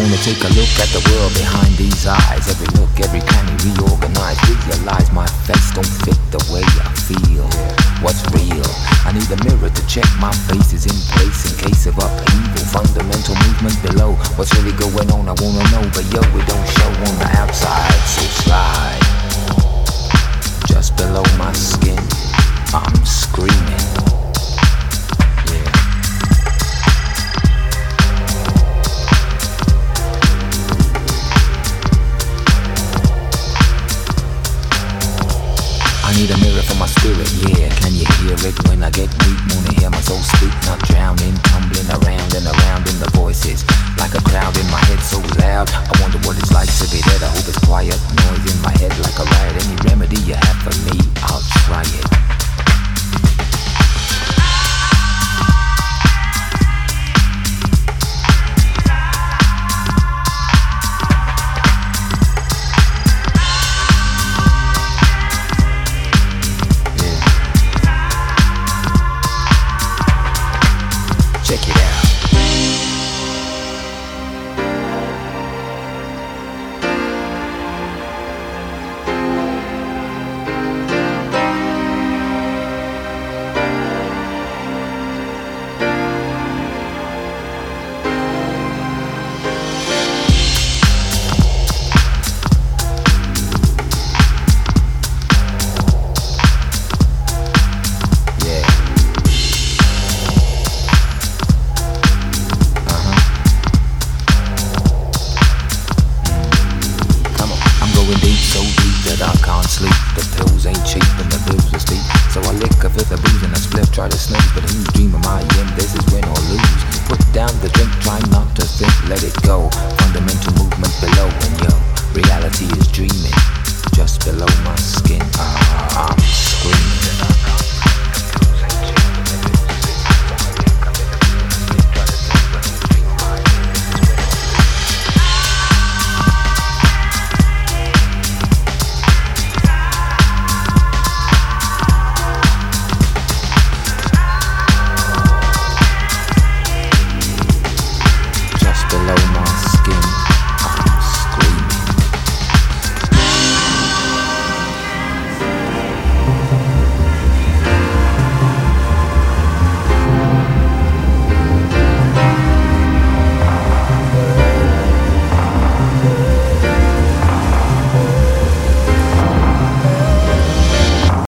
wanna take a look at the world behind these eyes. Every nook, every cranny reorganized. Realize my face don't fit the way I feel. What's real? I need a mirror to check my face is in place in case of upheaval. Fundamental movement below. What's really going on? I wanna know, but yo, it don't show on the outside. Yeah. Can you hear it when I get deep Wanna hear try to snooze. But who's dreaming my end? This is win or lose. Put down the drink, try not to think, let it go.